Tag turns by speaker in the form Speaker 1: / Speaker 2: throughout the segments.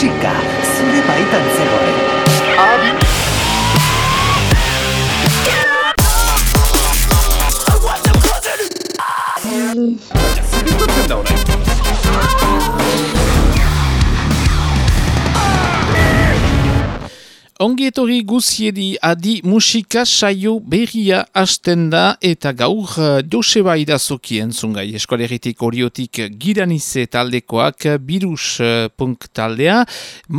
Speaker 1: musika zure baitan zegoen. Adi!
Speaker 2: Ongi etorri guziedi adi musika saio berria hasten da eta gaur uh, Joseba idazoki entzungai. Eskoleritik oriotik giranize taldekoak birus uh, punk taldea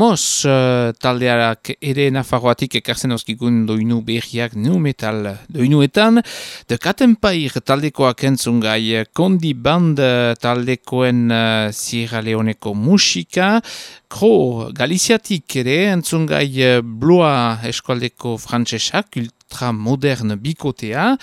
Speaker 2: mos uh, taldearak ere nafarroatik ekartzen oskikun doinu berriak nu metal doinuetan. De katenpair taldekoak entzungai kondi band taldekoen Sierra Leoneko musika Kro, Galiziatik ere, entzungai bloa eskualdeko frantsesak, modern bikotea,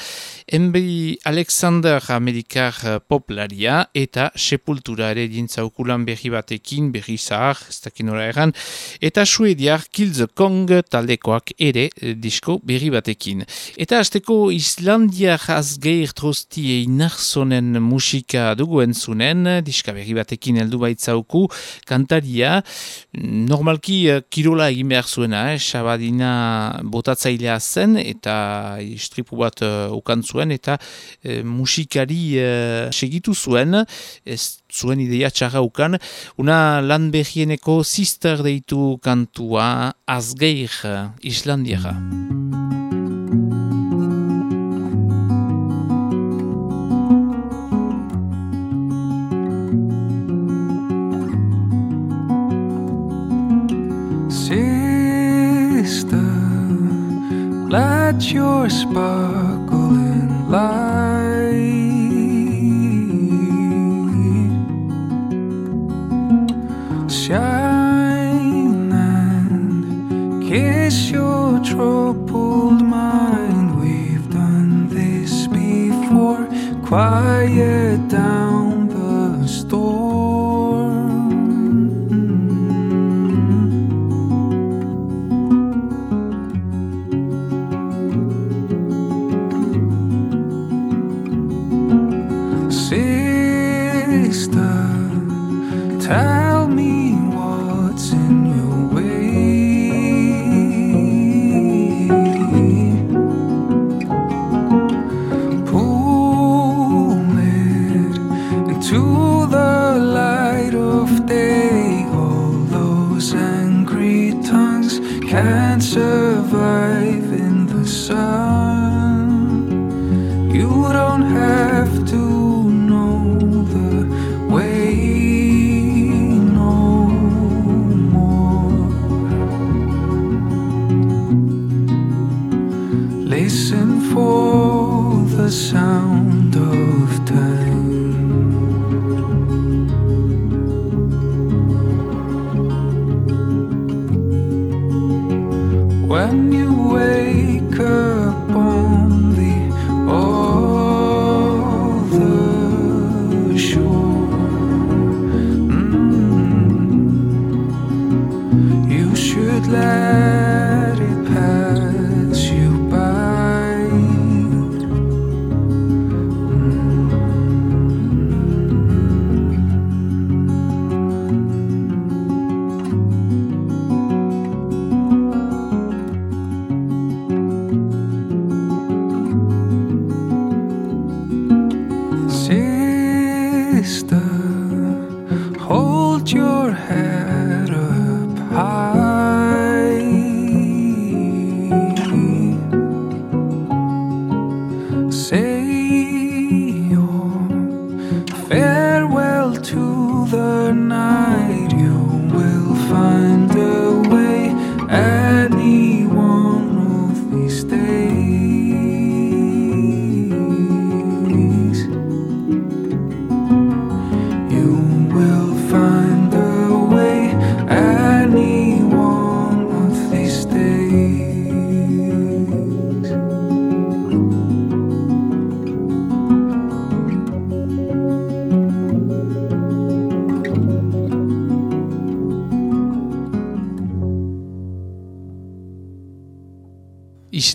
Speaker 2: enbei Alexander Amerikar poplaria eta sepultura ere dintzaukulan berri batekin, berri zahar, ez dakinora eran, eta suediar Kills Kong taldekoak ere eh, disko berri batekin. Eta azteko Islandiar azgeir trosti einarzonen musika dugu entzunen, diska berri batekin heldu baitzauku, kantaria, normalki eh, kirola egin behar zuena, eh, sabadina botatzailea zen, eta istripu bat uh, ukan zuen eta uh, musikari uh, segitu zuen. Ez zuen ideia txarra ukan. Una lan behieneko sister deitu kantua azgeir islandiara Let your sparkling light shine and kiss your troubled mind. We've done this before. Quiet down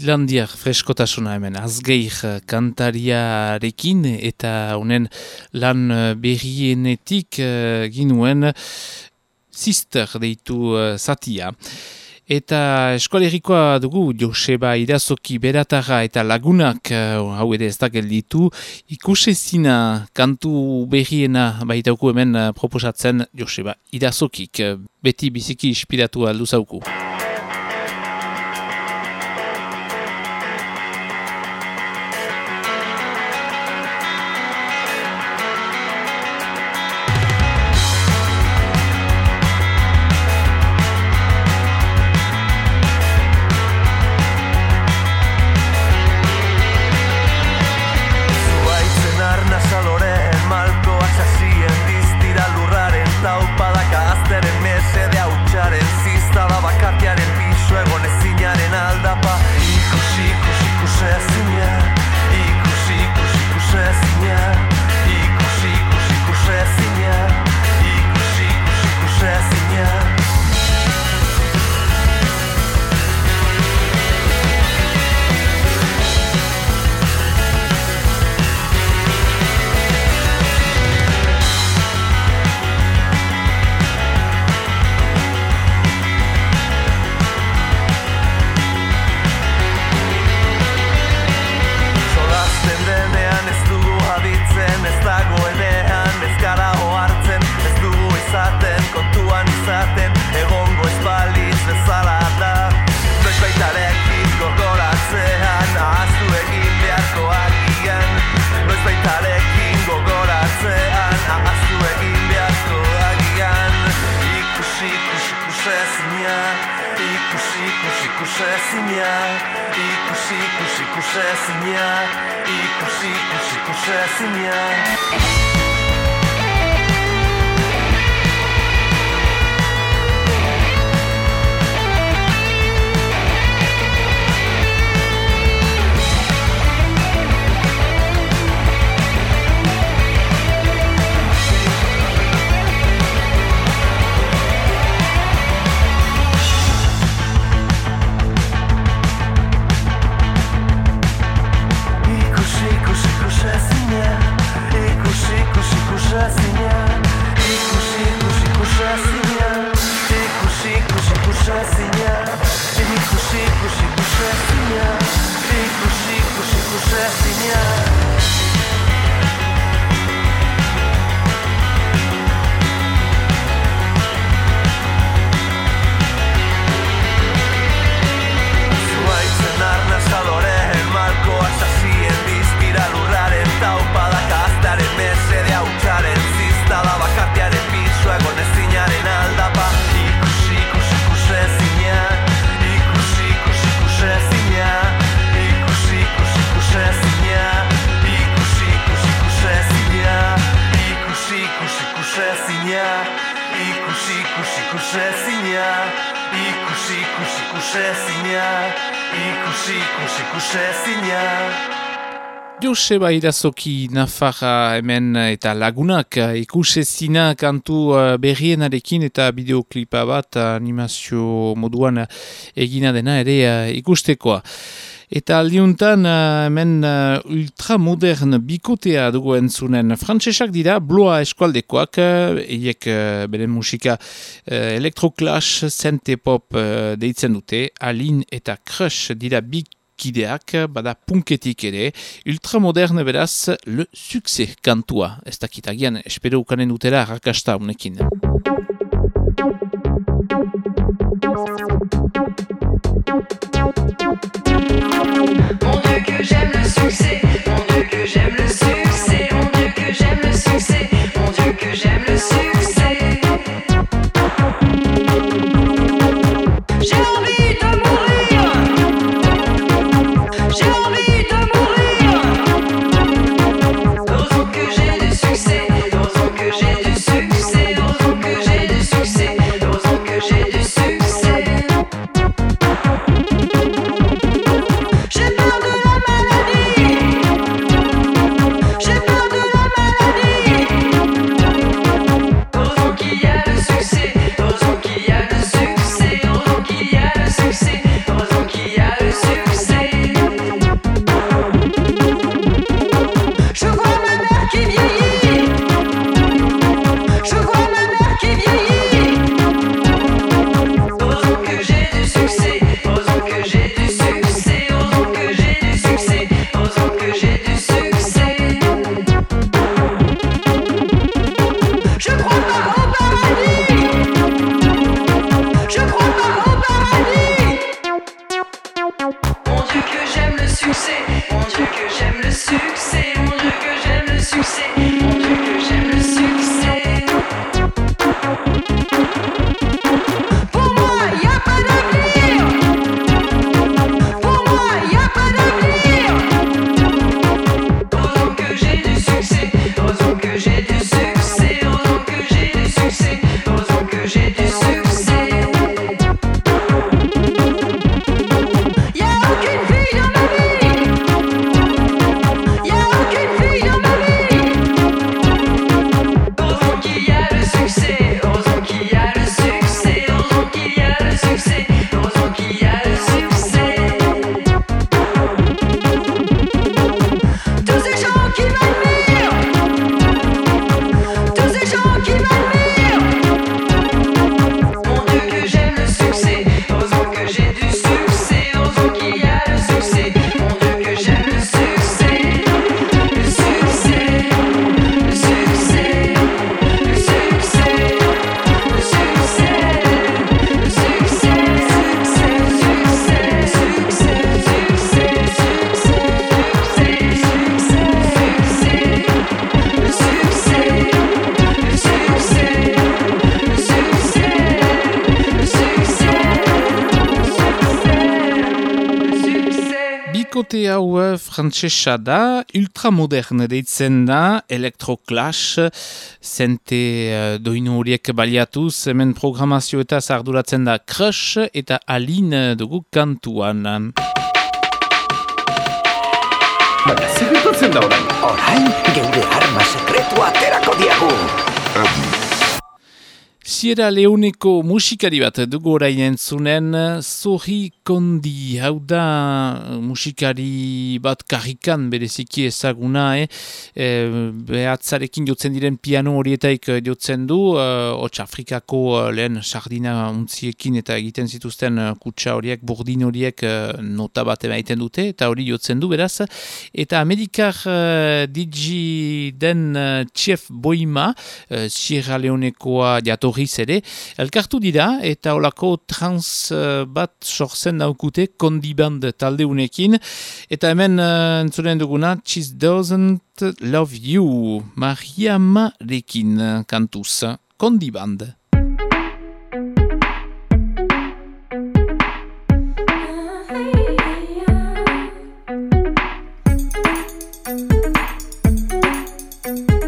Speaker 2: Islandiak freskotasuna hemen azgeir kantariarekin eta honen lan berrienetik uh, ginuen
Speaker 3: Sister deitu uh, zatia. Eta eskolerikoa dugu Joseba Irazoki beratarra eta lagunak uh, hau ere ez da gelditu. Ikusezina kantu berriena baitauku hemen proposatzen Joseba Irazokik beti biziki inspiratu aldu Joseba Irazoki Nafarra hemen eta lagunak ikusezina kantu uh, berrienarekin eta bideoklipa bat animazio moduan egina dena ere ikustekoa. Eta aldiuntan hemen ultramodern bikotea dugu entzunen. Frantsesak dira bloa eskualdekoak, eiek uh, bere musika elektroklash, zente pop deitzen dute, alin eta crush dira bik kideak, bada punketik ere, ultramoderne beraz, le succès kantua. Ez dakitagian, espero ukanen utera rakasta unekin. Mon Dieu que j'aime le succès,
Speaker 4: frantsesa da, ultramodern deitzen da, elektroklas, zente uh, doinu horiek baliatuz, hemen programazio eta zarduratzen da crush eta alin dugu kantuan.
Speaker 1: Baina, zirritatzen da orain? Orain, geure arma sekretua aterako diagu.
Speaker 4: Sierra Leoneko musikari bat dugu orain entzunen, Zohi Kondi, hau da musikari bat karrikan bereziki ezaguna, eh? E, behatzarekin jotzen diren piano horietaik jotzen du, uh, Afrikako uh, lehen sardina untziekin eta egiten zituzten kutsa horiek, burdin horiek nota bat emaiten dute, eta hori jotzen du beraz, eta Amerikar digi den Chef Boima, uh, Sierra Leonekoa jato horriz ere, elkartu dira eta olako trans bat sortzen daukute kondiband taldeunekin eta hemen uh, entzuren duguna Cheese Doesn't Love You Mariama Rekin kantuz. Kondiband
Speaker 5: And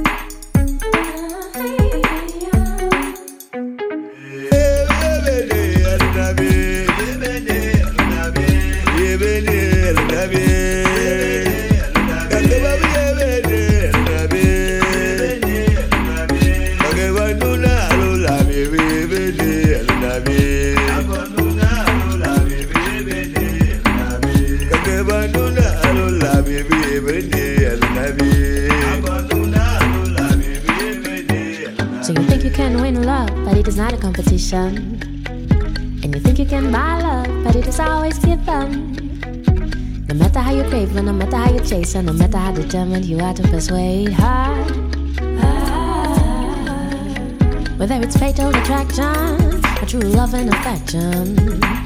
Speaker 5: determined you had to persuade her. Whether it's fatal attraction, a true love and affection.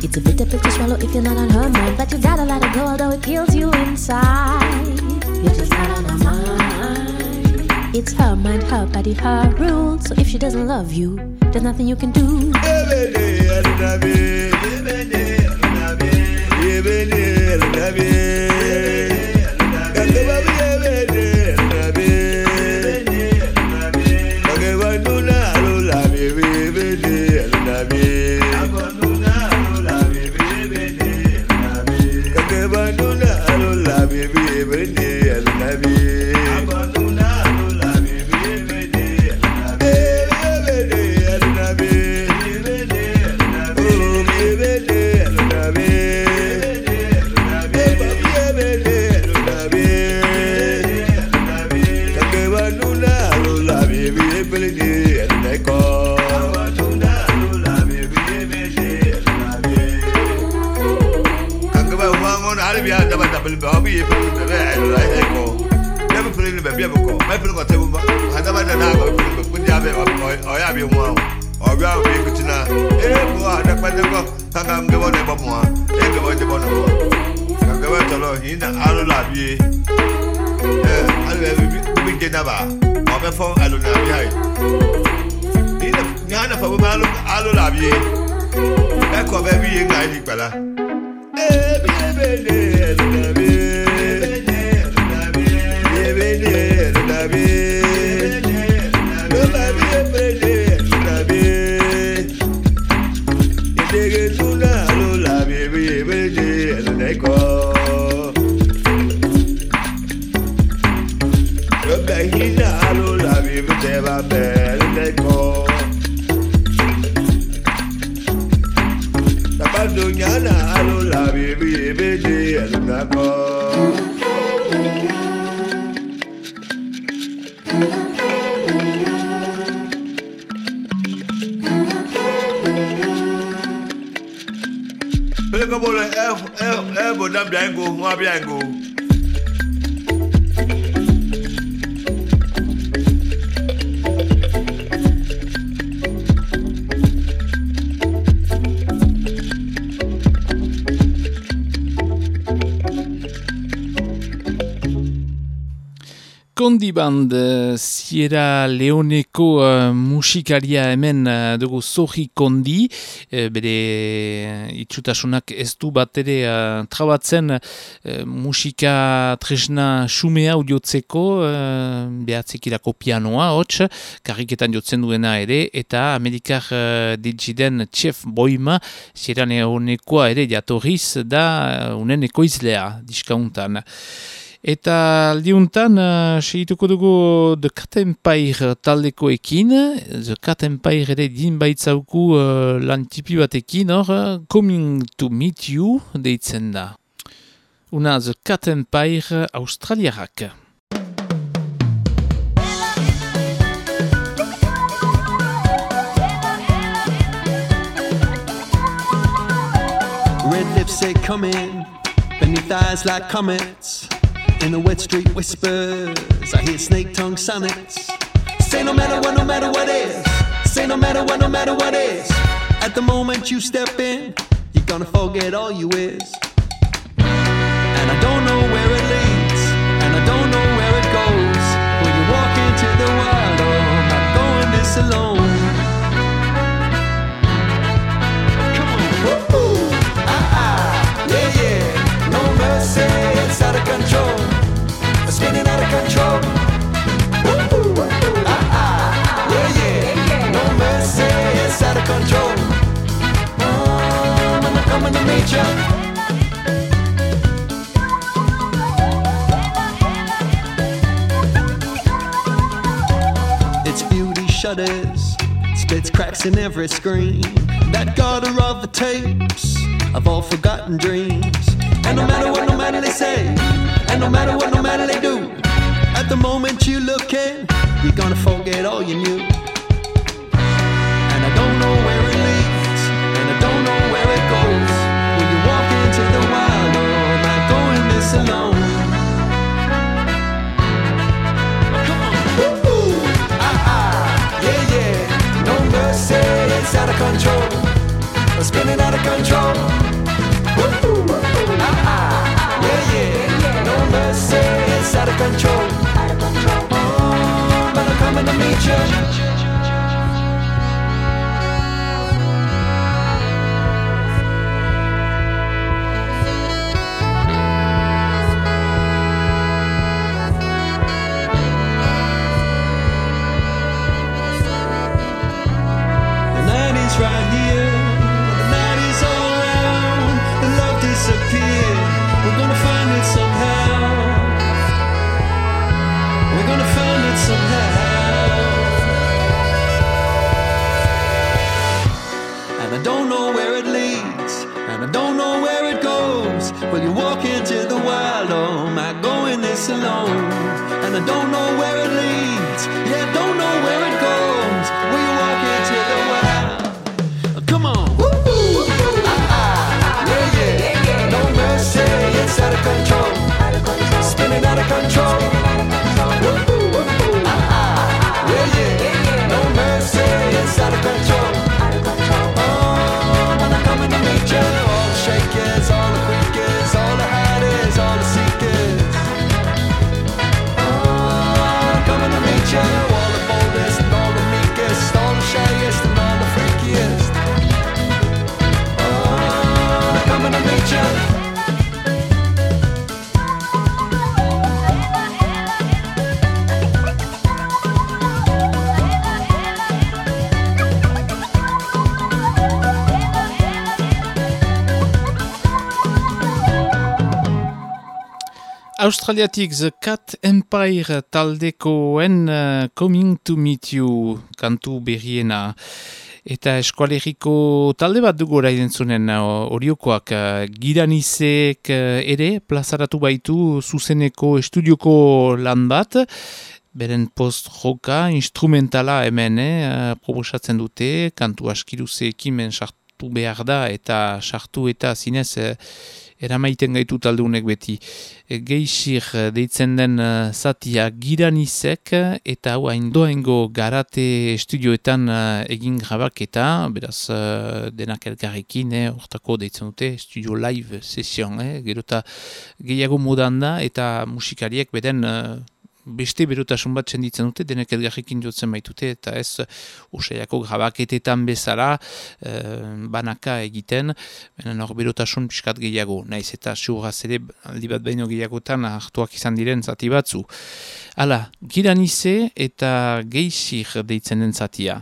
Speaker 5: It's a bitter pill to swallow if you're not on her mind. But you gotta let it go, although it kills you inside. You're just not on her mind. It's her mind, her body, her rules. So if she doesn't love you, there's nothing you can do.
Speaker 6: pili bɛ aw bi ye pili bɛ ɛɛ ɛɛ kɔ ne bɛ pili bɛ biɛ bɛ kɔ mɛ pili kɔ tɛmu ma a dama da n'a kan pili bɛ kundi a bɛ ɔ y'a bɛ mɔ ɔ bi a bɛ kuti na ee bɔ a da kpɛ kɔ k'a ka ngɛbɔ ne bɔ mɔ e ngɛbɔ ne ne bɔ ka ngɛbɔ tɔlɔ yi na alo la bi ye ɛɛ alo yɛ bi bi jɛ daba ɔ bɛ fɔ alo na bi ha yi na nya nafa bɛ alo alo la bi ye ɛ kɔ bɛ bi ye nka ye ni gbala. Baby, baby, baby. Don't be angry, don't.
Speaker 4: Kondiband, uh, Sierra Leoneko uh, musikaria hemen uh, dugu Sohi Kondi, uh, bere itxutasunak ez du bat ere uh, trabatzen uh, musika tresna xumea udiotzeko, uh, behatzekirako pianoa, hots, karriketan jotzen duena ere, eta Amerikar uh, digiden Chef Boima, Sierra Leonekoa ere jatorriz da uh, unen ekoizlea diskauntan. Eta aldiuntan, uh, segituko dugu The Cat Empire taldekoekin. The Cat Empire ere din baitzauku uh, lan tipi batekin, hor, uh, Coming to Meet You deitzen da. Una The Cat Empire australiarak.
Speaker 7: Red lips say come in, beneath eyes like comets. In the wet street whispers, I hear snake tongue sonnets. Say no matter what, no matter what is. Say no matter what, no matter what is. At the moment you step in, you're gonna forget all you is. And I don't know where it leads, and I don't know where it goes. When you walk into the wild, oh, I'm not going this alone. Control. Oh. Its beauty shudders, spits cracks in every screen. That garter of the tapes of all forgotten dreams. And no matter what, no matter they say, and no matter what, no matter they do, at the moment you look in, you're gonna forget all you knew.
Speaker 4: Australiatik The Cat Empire taldekoen uh, Coming to Meet You kantu berriena. Eta eskualeriko talde bat dugu orain entzunen horiokoak uh, uh, giranizek uh, ere plazaratu baitu zuzeneko estudioko lan bat. Beren post-joka instrumentala hemen eh, proposatzen dute, kantu askiruze ekimen sartu behar da eta sartu eta zinez eh, eramaiten gaitu taldeunek beti. E, geixir e, deitzen den uh, zatia giranizek eta hau hain doengo garate estudioetan egin grabaketa, beraz denak elgarrekin, eh, ortako deitzen dute, studio live session, eh, gerota gehiago modan da eta musikariek beden beste berotasun bat txenditzen dute, denek edgarrekin jotzen baitute, eta ez usaiako grabaketetan bezala eh, banaka egiten, benen hor berotasun piskat gehiago, naiz eta surra zede aldi bat baino gehiagotan hartuak izan diren zati batzu. Hala, giranize eta geixir deitzen den zatia.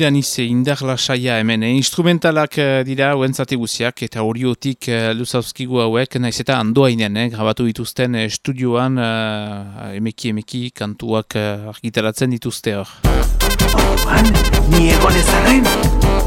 Speaker 4: Giranize indarla saia hemen. Eh? Instrumentalak eh, dira uentzate guziak eta horiotik uh, luzauskigu hauek, naiz eta andoainean, eh? grabatu dituzten estudioan uh, emeki emeki kantuak uh, argitaratzen dituzte hor.
Speaker 1: Orduan, ni egon ezaren,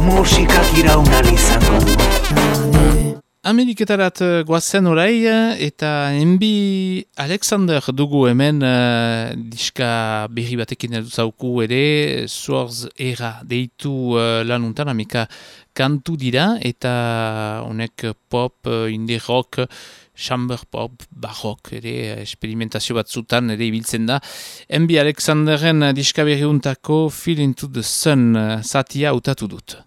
Speaker 1: musikak iraunal izango du.
Speaker 4: Ameriketarat uh, goazen orai uh, eta enbi Alexander dugu hemen uh, diska berri batekin zauku ere Swords Era deitu uh, lanuntan amika kantu dira eta honek pop, indie rock, chamber pop, barok ere esperimentazio batzutan ere ibiltzen da. Enbi Alexanderen diska berri untako Feel into the Sun satia utatu dut.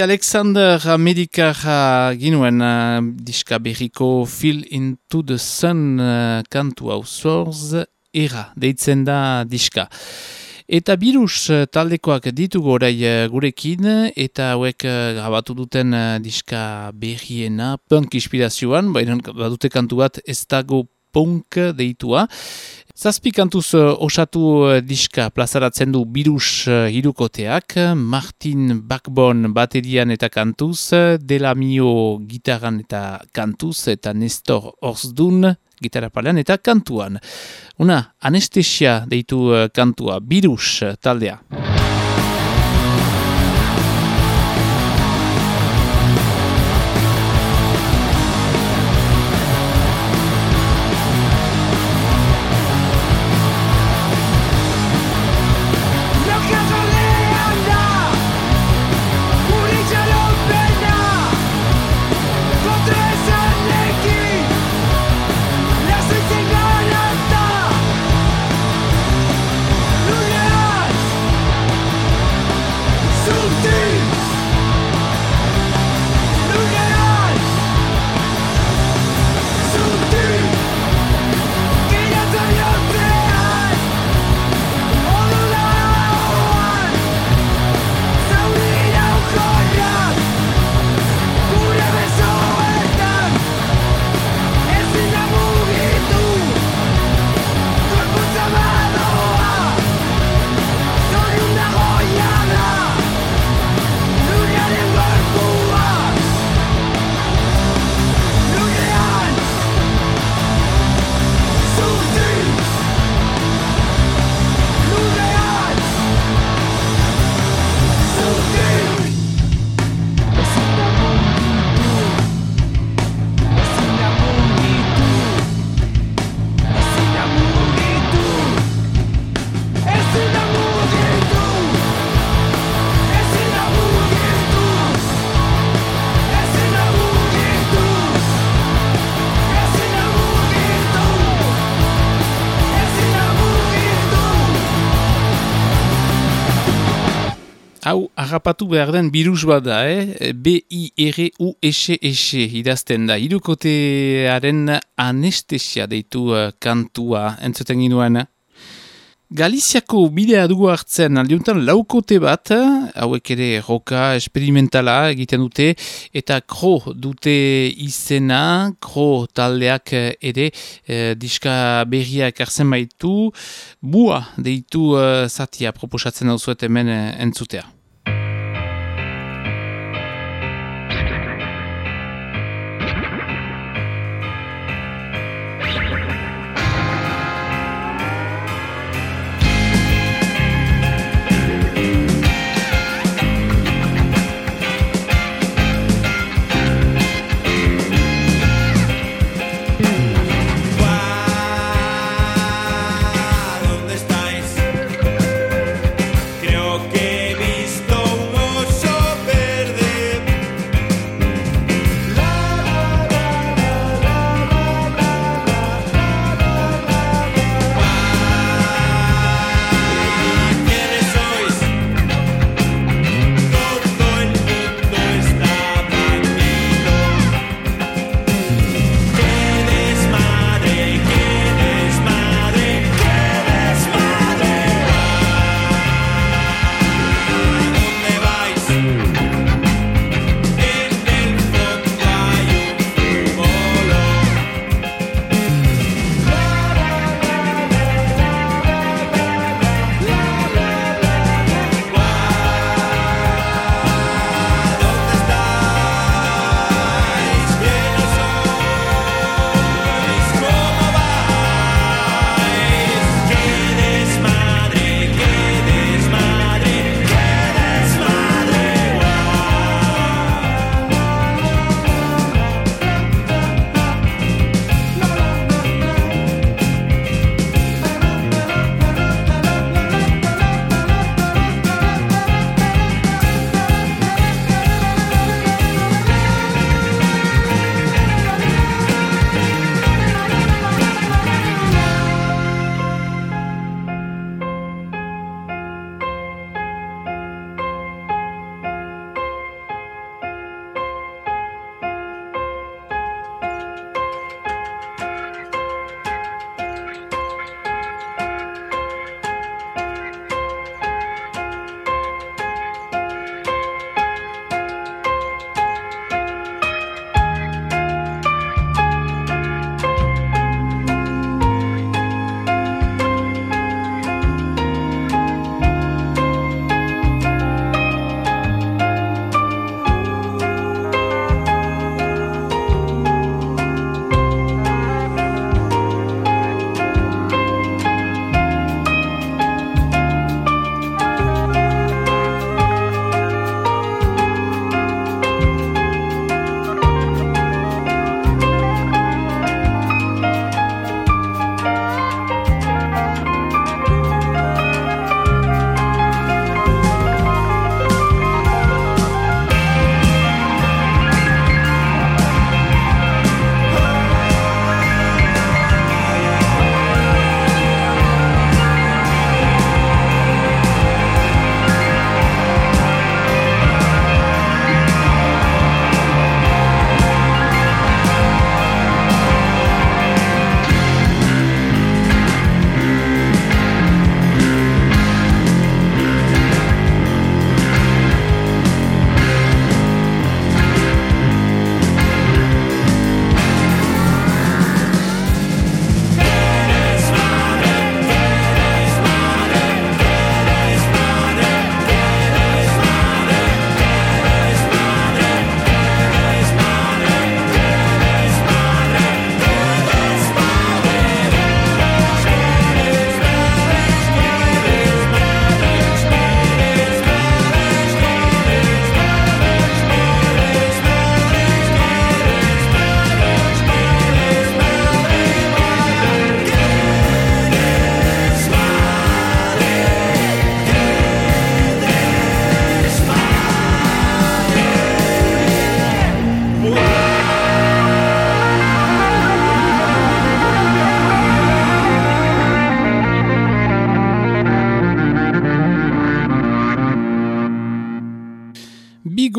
Speaker 4: Alexander Amerikara ginuen uh, diska berriko Feel into the Sun uh, kantu hau Swords era, deitzen da diska. Eta birus uh, taldekoak ditugu orai uh, gurekin eta hauek uh, grabatu duten diska berriena punk inspirazioan, baina badute kantu bat ez dago punk deitua. Zazpi kantuz uh, osatu uh, diska plazaratzen du birus uh, hirukoteak, Martin Backbone baterian eta kantuz, Delamio gitaran eta kantuz, eta Nestor Orzdun gitarapalean eta kantuan. Una anestesia deitu kantua, birus taldea. Harrapatu behar den birus bat da, eh? B-I-R-U-S-S idazten da. Irukotearen anestesia deitu uh, kantua entzuten ginoen. Galiziako bidea dugu hartzen aldiuntan laukote bat, hauek ere roka esperimentala egiten dute, eta kro dute izena, kro taldeak ere eh, diska berriak arzen baitu, bua deitu uh, zatia proposatzen hau hemen entzutea.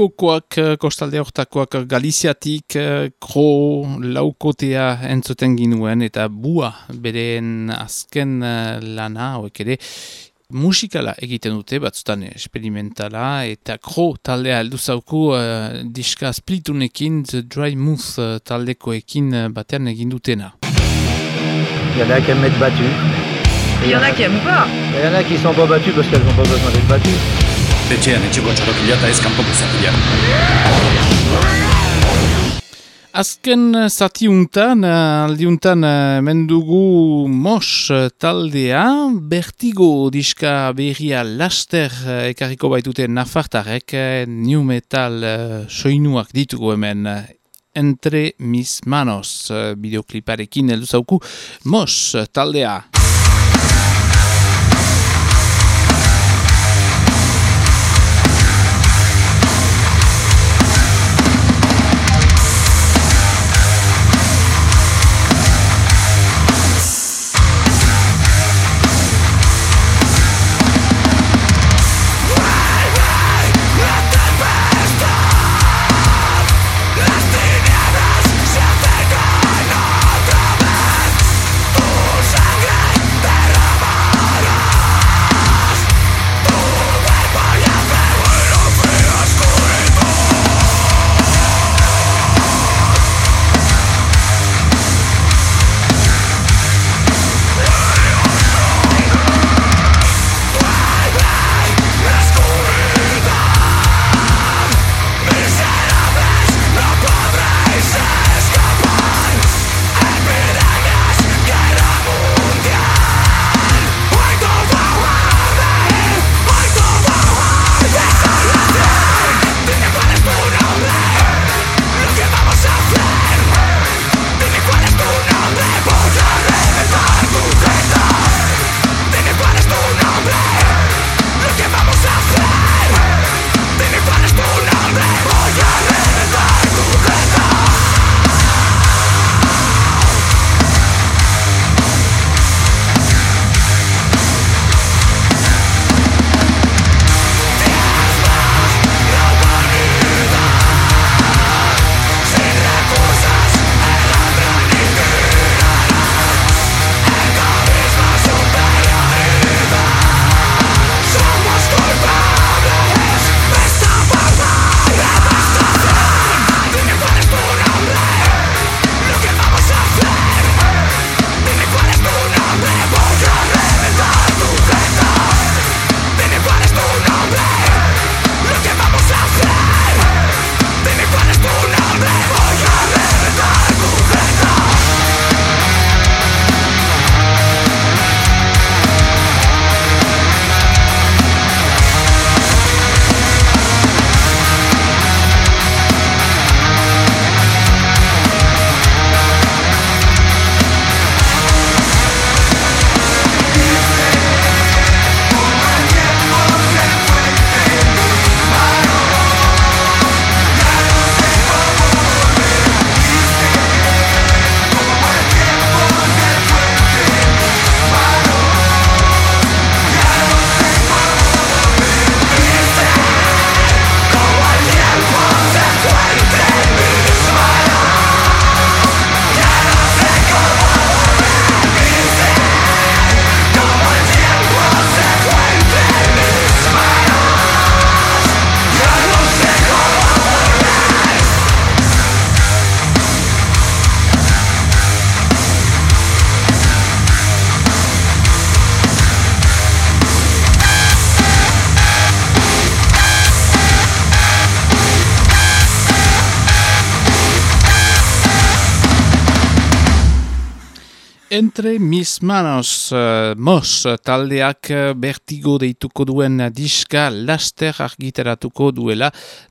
Speaker 4: Bigokoak, eh, kostalde hortakoak Galiziatik, eh, kro laukotea entzuten ginuen, eta bua beren azken eh, lana, hoek ere, musikala egiten dute, batzutan experimentala, eta kro taldea heldu zauku uh, diska splitunekin, The Dry Mouth taldekoekin batean egin dutena.
Speaker 8: Il y en a qui aiment être battus.
Speaker 9: Il y en a qui aiment pas.
Speaker 8: Il y en a qui sont pas battus parce qu'elles n'ont pas besoin d'être battues.
Speaker 1: Etxean etxeko txarokila eta ez kanpoko zapila.
Speaker 4: Azken zati untan, aldiuntan mendugu mos taldea, bertigo diska berria laster ekarriko baitute nafartarek, new metal soinuak ditugu hemen entre mis manos bideokliparekin heldu zauku mos taldea. Entre mis manos, uh, mos, taldeak bertigo deituko duen diska laster argitaratuko duela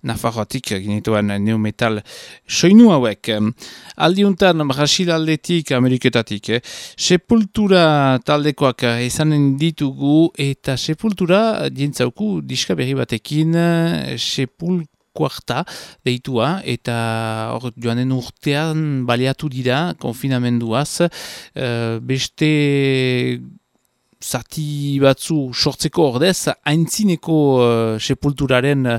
Speaker 4: Nafarroatik ginituen new metal soinu hauek. Aldiuntan Brasil aldetik, Ameriketatik, eh? Sepultura taldekoak ezanen ditugu eta Sepultura dientzauku diska berri batekin Sepultura kuarta deitua eta hor joanen urtean baliatu dira konfinamenduaz uh, beste zati batzu sortzeko ordez, haintzineko uh, sepulturaren uh,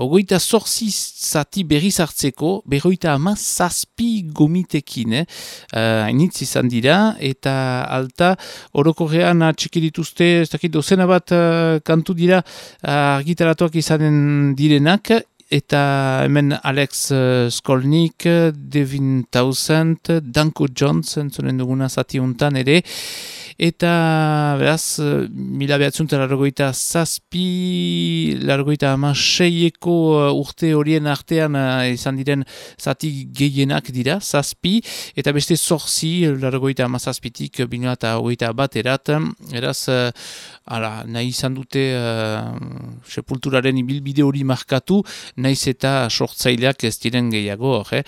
Speaker 4: ogoita zorzi zati berriz hartzeko, berroita ama zazpi gomitekin, eh? uh, hainitz izan dira, eta alta orokorrean txiki dituzte, ez dakit dozena bat uh, kantu dira argitaratuak izanen direnak, eta hemen Alex uh, Skolnik, Devin Townsend, Danko Jones, entzonen duguna zati untan ere, eta beraz, eh, mila behatzunta largoita zazpi, largoita ama seieko eh, urte horien artean uh, izan diren zati gehienak dira, zazpi, eta beste zorzi, largoita ama zazpitik, bino eta hogeita bat erat, eraz, ala, nahi izan dute uh, sepulturaren ibilbide hori markatu, naiz eta sortzaileak ez diren gehiago, eh?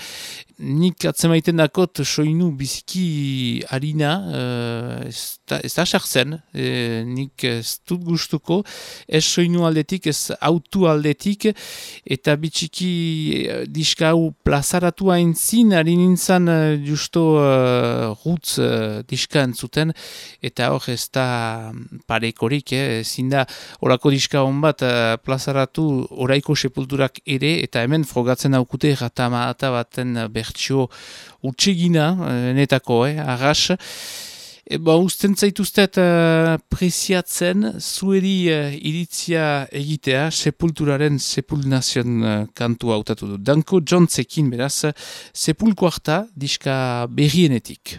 Speaker 4: nik atzemaiten dakot soinu biziki harina, uh, da sartzen, e, nik ez dut gustuko, ez soinu aldetik, ez autu aldetik, eta bitxiki e, diska hau plazaratu hain zin, harin nintzen uh, justo uh, rutz uh, diska entzuten, eta hor ez da parekorik, eh, ezin da orako diska hon bat uh, plazaratu oraiko sepulturak ere, eta hemen frogatzen haukute rata baten bertxio utxegina, eh, netako, eh, arras. E, ba, usten zaituztet uh, preziatzen zueri uh, iritzia egitea sepulturaren sepulnazion uh, kantua hautatu du. Danko Johnsekin beraz, sepulko harta diska berrienetik.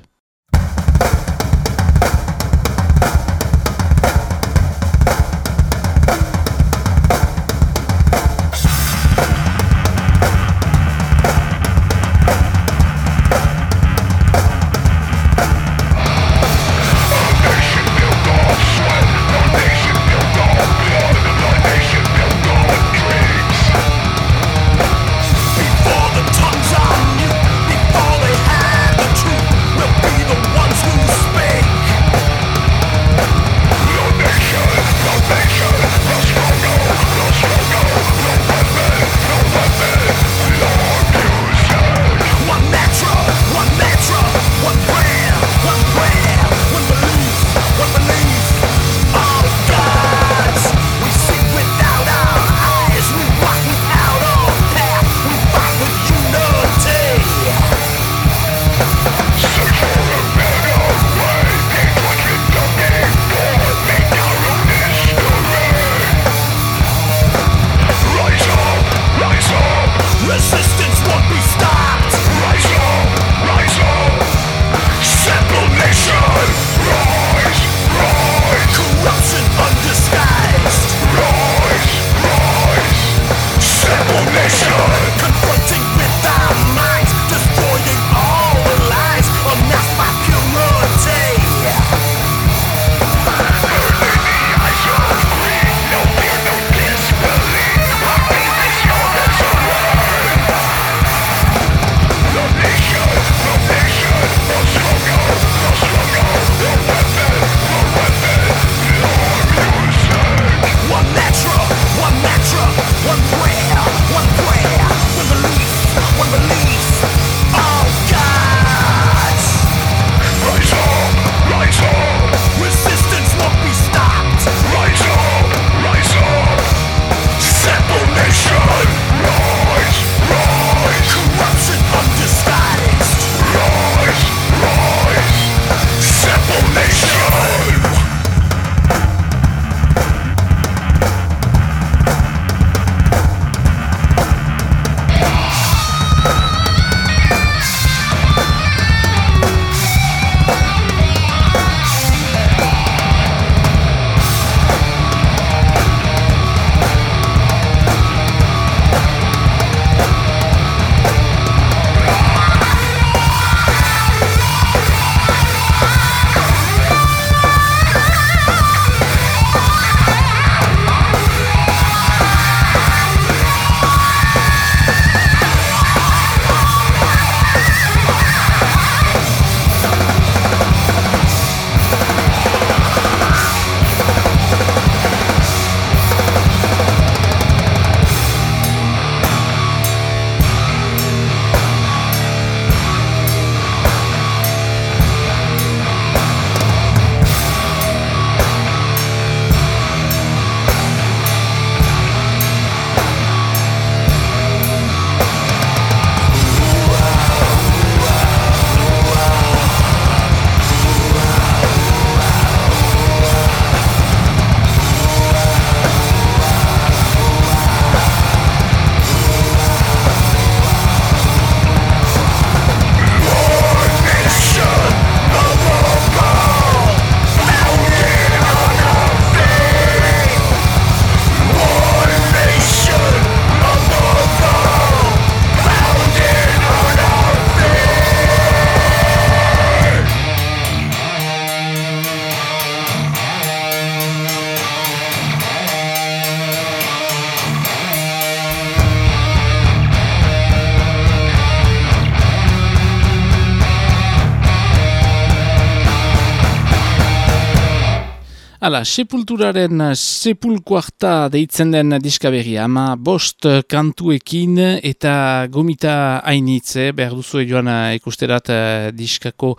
Speaker 4: Hala, sepulturaren sepulkuarta deitzen den diskaberria, ama bost kantuekin eta gomita hainitze, behar duzu joan ikusterat uh, diskako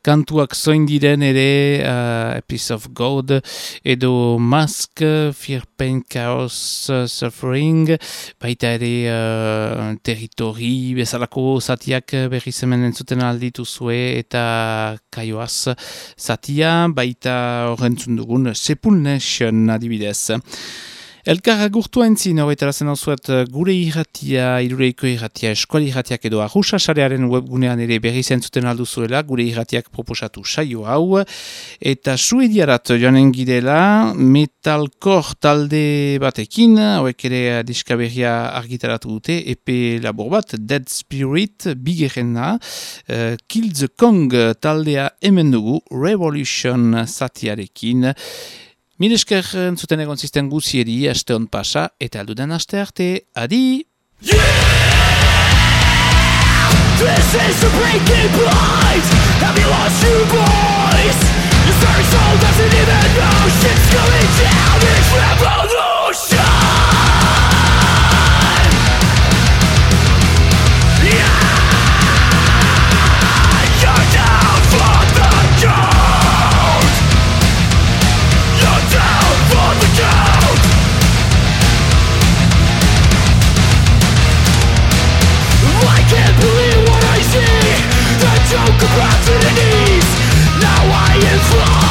Speaker 4: kantuak zoin diren ere, uh, A Piece of God, edo Mask, Fear, Pain, Chaos, Suffering, baita ere uh, territori, bezalako zatiak berri zemen entzuten alditu zue, eta kaioaz zatia, baita horrentzun dugun Sepul Nation adibidez. Elkar agurtu entzin horretara zuet gure irratia, irureiko irratia, eskuali irratiak edo arruxa sarearen webgunean ere berri zentzuten alduzuela, gure irratiak proposatu saio hau, eta suediarat joanen gidela, metalkor talde batekin, hauek ere diskaberria argitaratu dute, epe labor bat, Dead Spirit, bigerena, uh, Kill the Kong taldea hemen dugu, Revolution satiarekin, Milesker entzuten egon zisten guzieri aste hon pasa eta aldudan aste arte, adi! Yeah! This is the breaking point Have you lost your voice? Your soul doesn't even know Shit's going down, it's revolution choke across to the knees Now I am flawed